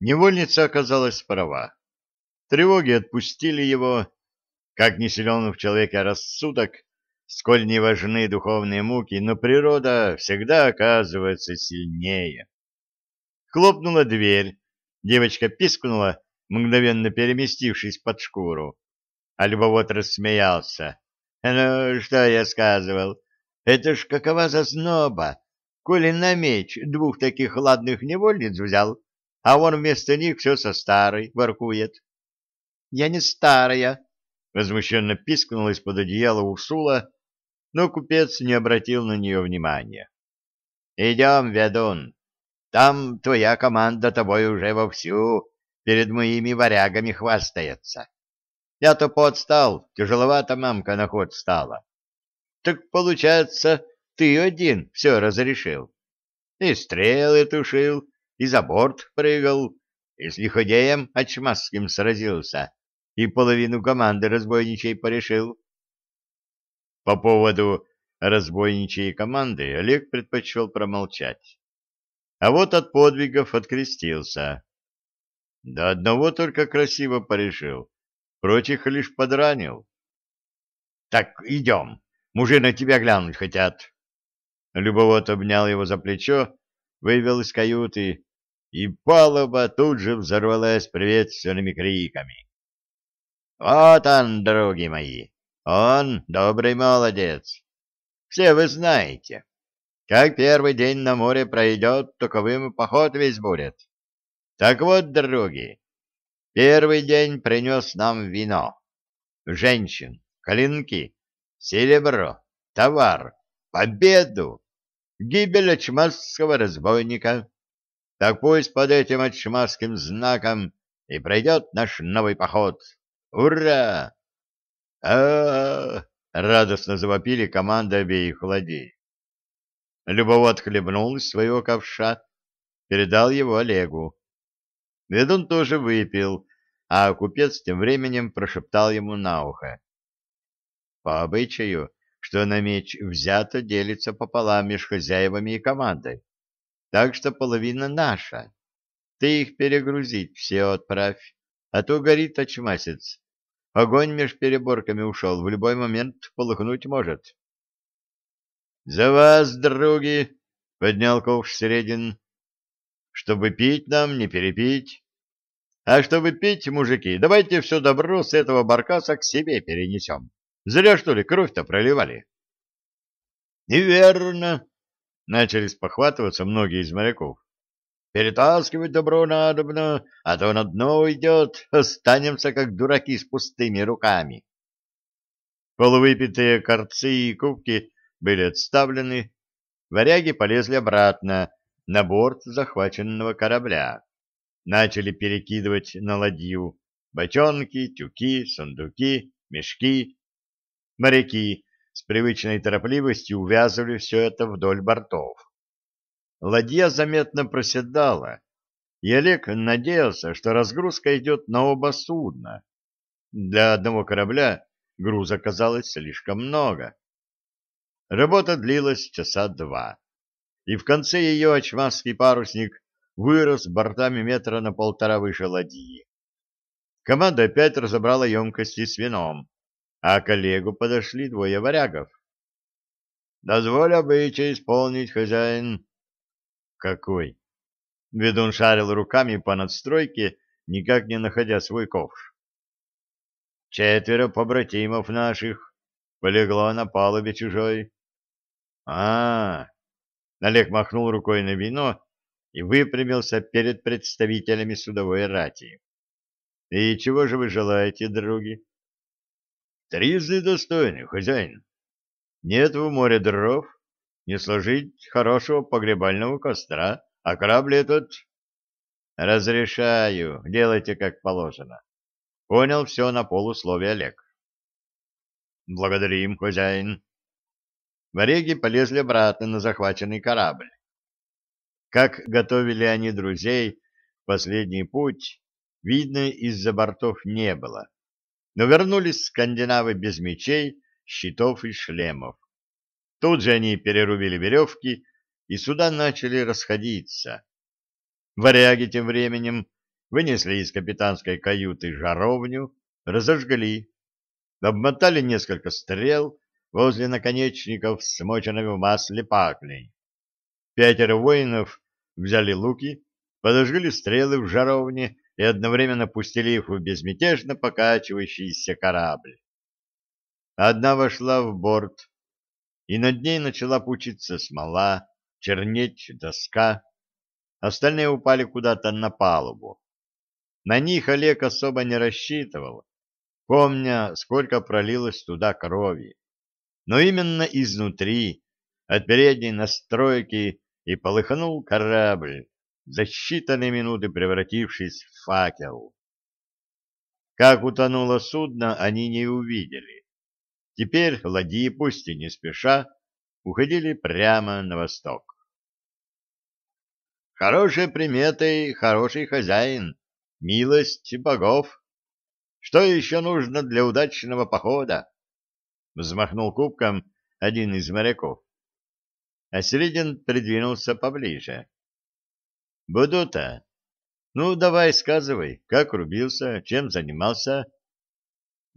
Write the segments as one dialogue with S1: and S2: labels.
S1: Невольница оказалась права. Тревоги отпустили его. Как не силен в человеке рассудок, сколь не важны духовные муки, но природа всегда оказывается сильнее. Хлопнула дверь, девочка пискнула, мгновенно переместившись под шкуру. А любовод рассмеялся. «Ну, что я сказывал? Это ж какова зазноба! Коли на меч двух таких ладных невольниц взял, а он вместо них все со старой воркует». «Я не старая!» — возмущенно пискнула из-под одеяла Урсула, но купец не обратил на нее внимания. «Идем, ведун, там твоя команда тобой уже вовсю перед моими варягами хвастается. Я-то подстал, тяжеловато мамка на ход стала. Так, получается, ты один все разрешил. И стрелы тушил, и за борт прыгал, и с лиходеем очмасским сразился, и половину команды разбойничей порешил. По поводу разбойничьей команды Олег предпочел промолчать. А вот от подвигов открестился. Да одного только красиво порешил, прочих лишь подранил. — Так, идем, мужи на тебя глянуть хотят. Любовод обнял его за плечо, вывел из каюты, и палуба тут же взорвалась приветственными криками. — Вот он, други мои, он добрый молодец. Все вы знаете, как первый день на море пройдет, таковым поход весь будет. Так вот, други, первый день принес нам вино, женщин, клинки, серебро, товар, победу, гибель очмасского разбойника. Так пусть под этим очмасским знаком и пройдет наш новый поход. Ура! а, радостно завопили команда обеих ладей. Любовод хлебнул из своего ковша, передал его Олегу. Ведун тоже выпил, а купец тем временем прошептал ему на ухо. По обычаю, что на меч взято, делится пополам между хозяевами и командой, так что половина наша. Ты их перегрузить все отправь, а то горит очмасец Огонь меж переборками ушел, в любой момент полыхнуть может. — За вас, други! — поднял ковш Середин. — Чтобы пить нам, не перепить. А чтобы пить, мужики, давайте все добро с этого баркаса к себе перенесем. Зря, что ли, кровь-то проливали? — Неверно! — начали спохватываться многие из моряков. Перетаскивать добро надобно, а то на дно уйдет, останемся как дураки с пустыми руками. Полувыпитые корцы и кубки были отставлены, варяги полезли обратно на борт захваченного корабля, начали перекидывать на ладью бочонки, тюки, сундуки, мешки. Моряки с привычной торопливостью увязывали все это вдоль бортов. Ладья заметно проседала, и Олег надеялся, что разгрузка идет на оба судна. Для одного корабля груза оказалось слишком много. Работа длилась часа два, и в конце ее очмасский парусник вырос бортами метра на полтора выше ладьи. Команда опять разобрала емкости с вином, а к Олегу подошли двое варягов. — Дозволь обычай исполнить, хозяин, какой? Ведун шарил руками по надстройке, никак не находя свой ковш. Четверо побратимов наших полегло на палубе чужой. А, -а, а Олег махнул рукой на вино и выпрямился перед представителями судовой рати. И чего же вы желаете, други? Тризны достойный, хозяин. Нет в море дров, не сложить хорошего погребального костра, а корабль этот... Разрешаю, делайте как положено. Понял все на полусловие Олег. Благодарим, хозяин. Вареги полезли обратно на захваченный корабль. Как готовили они друзей в последний путь, видно, из-за бортов не было. Но вернулись скандинавы без мечей, щитов и шлемов. Тут же они перерубили веревки, и суда начали расходиться. Варяги тем временем вынесли из капитанской каюты жаровню, разожгли, обмотали несколько стрел возле наконечников, смоченными в масле паклей. Пятеро воинов взяли луки, подожгли стрелы в жаровне и одновременно пустили их в безмятежно покачивающийся корабль. Одна вошла в борт, и над ней начала пучиться смола, чернеть доска. Остальные упали куда-то на палубу. На них Олег особо не рассчитывал, помня, сколько пролилось туда крови. Но именно изнутри, от передней настройки, и полыхнул корабль, за считанные минуты превратившись в факел. Как утонуло судно, они не увидели. Теперь ладьи, пусть и не спеша, уходили прямо на восток. Хорошие приметы, хороший хозяин, милость богов. Что еще нужно для удачного похода? Взмахнул кубком один из моряков. А Середин придвинулся поближе. Буду-то. Ну, давай, сказывай, как рубился, чем занимался?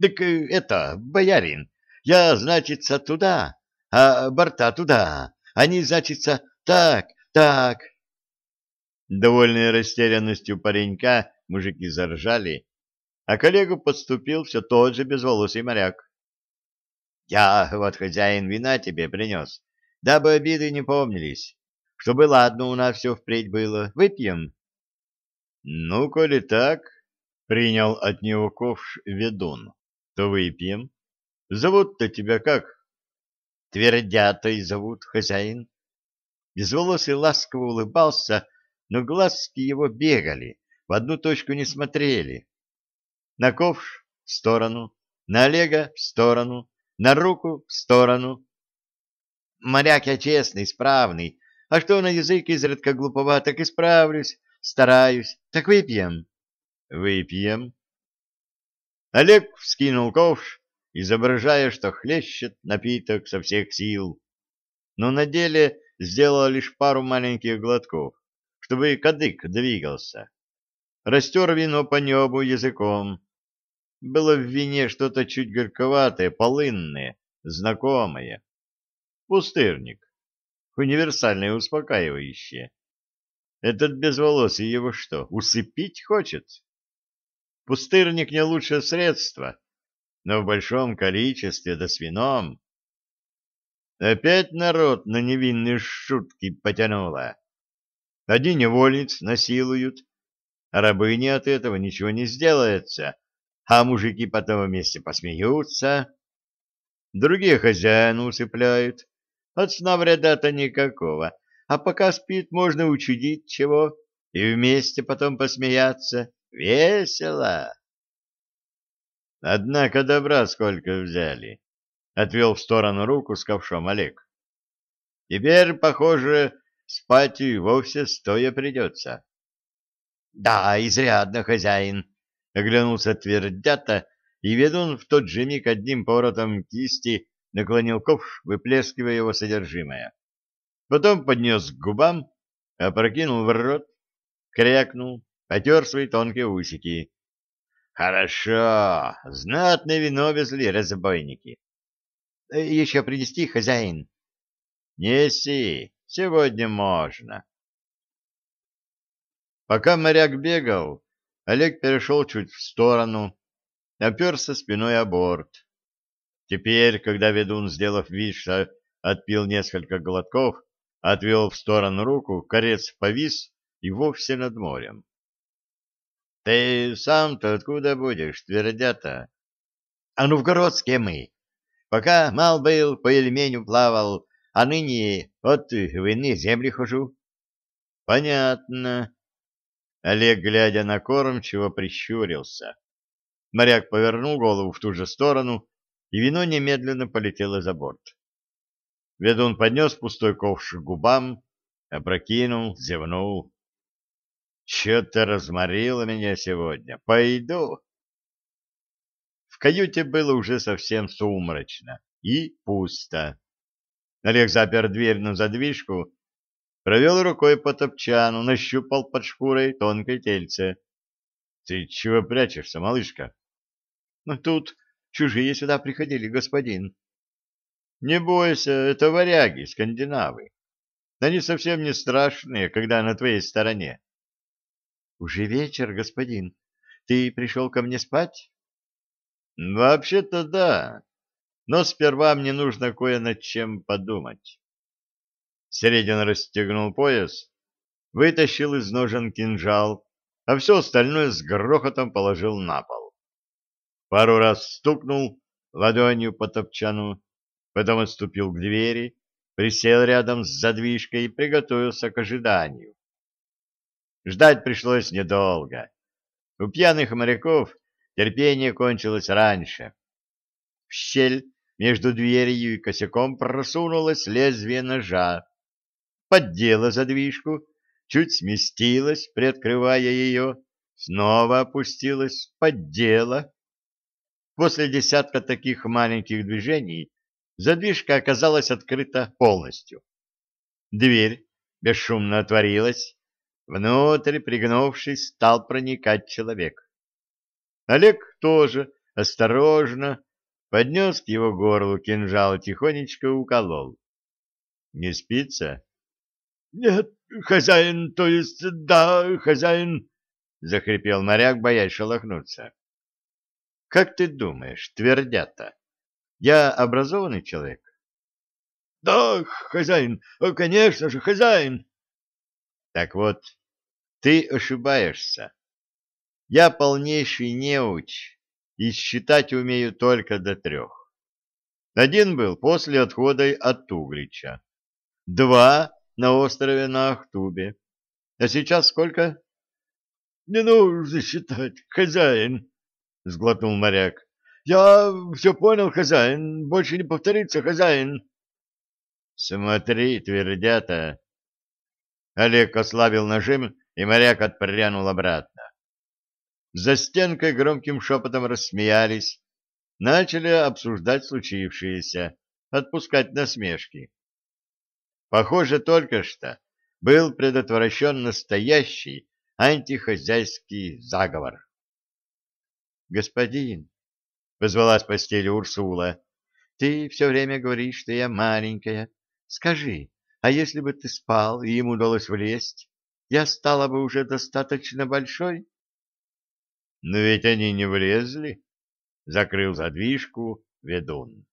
S1: Так это, боярин, я, значится, туда, а борта туда. Они, значится, так, так. Довольные растерянностью паренька, мужики заржали, а коллегу подступил все тот же безволосый моряк. Я вот хозяин вина тебе принес, дабы обиды не помнились, чтобы ладно у нас все впредь было. Выпьем? Ну, коли так, принял от него ковш ведун, то выпьем. Зовут-то тебя как? Твердятой зовут хозяин. Безволосый ласково улыбался, но глазки его бегали, в одну точку не смотрели. На ковш — в сторону, на Олега — в сторону, на руку — в сторону. Моряк я честный, справный, а что на язык изредка глуповат, так исправлюсь, стараюсь. Так выпьем. Выпьем. Олег вскинул ковш, изображая, что хлещет напиток со всех сил, но на деле сделал лишь пару маленьких глотков чтобы кадык двигался. Растер вино по небу языком. Было в вине что-то чуть горьковатое, полынное, знакомое. Пустырник. Универсальное успокаивающее. Этот безволосый его что, усыпить хочет? Пустырник не лучшее средство, но в большом количестве да с вином. Опять народ на невинные шутки потянуло. Одни невольниц насилуют, а рабыни от этого ничего не сделается, а мужики потом вместе посмеются. Другие хозяина усыпляют, от сна вреда-то никакого, а пока спит, можно учудить чего и вместе потом посмеяться. Весело. Однако добра сколько взяли, — отвел в сторону руку с ковшом Олег. Теперь, похоже, Спать и вовсе стоя придется. — Да, изрядно, хозяин, — оглянулся твердята, и ведун в тот же миг одним поворотом кисти наклонил ковш, выплескивая его содержимое. Потом поднес к губам, опрокинул в рот, крякнул, потер свои тонкие усики. — Хорошо, знатное вино везли разбойники. — Еще принести, хозяин? — Неси. Сегодня можно. Пока моряк бегал, Олег перешел чуть в сторону, оперся спиной о борт. Теперь, когда ведун, сделав вид, что отпил несколько глотков, отвел в сторону руку, корец повис и вовсе над морем. — Ты сам-то откуда будешь, твердята? — А новгородские мы. Пока мал был, по Ельменю плавал, а ныне от в иные земли хожу. — Понятно. Олег, глядя на кормчего, прищурился. Моряк повернул голову в ту же сторону, и вино немедленно полетело за борт. Ведун поднес пустой ковш к губам, опрокинул, зевнул. — Че-то разморило меня сегодня. Пойду. В каюте было уже совсем сумрачно и пусто. Олег запер дверь на задвижку, провел рукой по топчану, нащупал под шкурой тонкое тельце. Ты чего прячешься, малышка?
S2: Ну, тут чужие сюда приходили, господин.
S1: Не бойся, это варяги, скандинавы. Они совсем не страшные, когда на твоей стороне.
S2: Уже вечер, господин. Ты пришел ко мне спать?
S1: Вообще-то да, но сперва мне нужно кое над чем подумать. Середин расстегнул пояс, вытащил из ножен кинжал, а все остальное с грохотом положил на пол. Пару раз стукнул ладонью по топчану, потом отступил к двери, присел рядом с задвижкой и приготовился к ожиданию. Ждать пришлось недолго. У пьяных моряков терпение кончилось раньше. В щель между дверью и косяком просунулось лезвие ножа, поддела задвижку, чуть сместилась, приоткрывая ее, снова опустилась, поддела. После десятка таких маленьких движений задвижка оказалась открыта полностью. Дверь бесшумно отворилась, внутрь, пригнувшись, стал проникать человек. Олег тоже осторожно поднес к его горлу кинжал и тихонечко уколол. Не спится? — Нет, хозяин, то есть да, хозяин, — захрипел моряк, боясь шелохнуться. — Как ты думаешь, твердята, я образованный человек? — Да, хозяин, конечно же, хозяин. — Так вот, ты ошибаешься. Я полнейший неуч и считать умею только до трех. Один был после отхода от Углича. Два на острове на Ахтубе. А сейчас сколько? — Не нужно считать, хозяин, — сглотнул моряк. — Я все понял, хозяин. Больше не повторится, хозяин. — Смотри, твердята. Олег ослабил нажим, и моряк отпрянул обратно. За стенкой громким шепотом рассмеялись, начали обсуждать случившееся, отпускать насмешки. Похоже, только что был предотвращен настоящий антихозяйский заговор.
S2: «Господин», — позвала с постели Урсула, — «ты все время говоришь, что я маленькая. Скажи, а если бы ты спал, и ему удалось влезть, я стала бы уже достаточно большой?»
S1: Но ведь они не влезли, — закрыл задвижку ведун.